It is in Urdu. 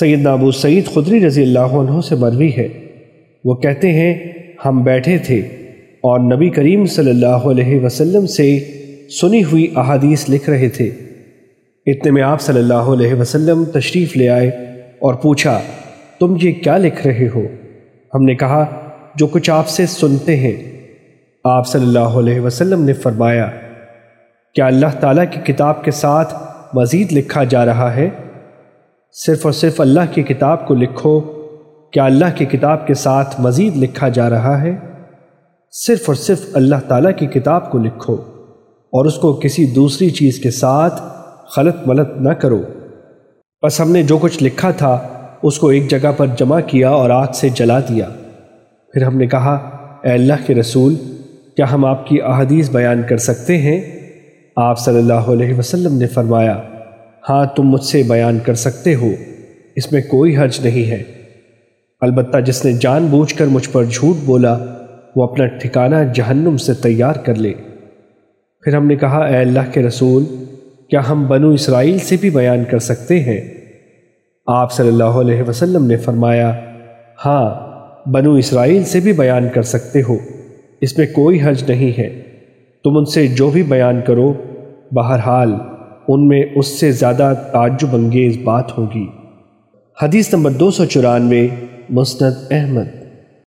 سیدنا ابو سعید خدری رضی اللہ عنہ سے مروی ہے۔ وہ کہتے ہیں، ہم بیٹھے تھے اور نبی کریم صلی اللہ علیہ وسلم سے سنی ہوئی احادیث لکھ رہے تھے۔ اتنے میں آپ صلی اللہ علیہ وسلم تشریف لے آئے اور پوچھا، تم یہ کیا لکھ رہے ہو؟ ہم نے کہا، جو کچھ آپ سے سنتے ہیں۔ آپ صلی اللہ علیہ وسلم نے فرمایا، کیا اللہ تعالیٰ کی کتاب کے ساتھ مزید لکھا جا رہا ہے؟ صرف اور صرف اللہ کی کتاب کو لکھو، کیا اللہ کی کتاب کے ساتھ مزید لکھا جا رہا ہے؟ صرف اور صرف اللہ تعالیٰ کی کتاب کو لکھو اور اس کو کسی دوسری چیز کے ساتھ خلط ملط نہ کرو۔ بس ہم نے جو کچھ لکھا تھا، اس کو ایک جگہ پر جمع کیا اور آگ سے جلا دیا۔ پھر ہم نے کہا، اے اللہ کے رسول، کیا ہم آپ کی احادیث بیان کر سکتے ہیں؟ آپ صلی اللہ علیہ وسلم نے فرمایا ہاں تم مجھ سے بیان کر سکتے ہو، اس میں کوئی حرج نہیں ہے۔ البتہ جس نے جان بوجھ کر مجھ پر جھوٹ بولا، وہ اپنا ٹھکانہ جہنم سے تیار کر لے۔ پھر ہم نے کہا، اے اللہ کے رسول، کیا ہم بنو اسرائیل سے بھی بیان کر سکتے ہیں؟ آپ صلی اللہ علیہ وسلم نے فرمایا ہاں بنو اسرائیل سے بھی بیان کر سکتے ہو، اس میں کوئی حج نہیں ہے۔ تم ان سے جو بھی بیان کرو، بہرحال ان میں اس سے زیادہ تعجب انگیز بات ہوگی۔ حدیث نمبر دو سو چورانوے، مسند احمد۔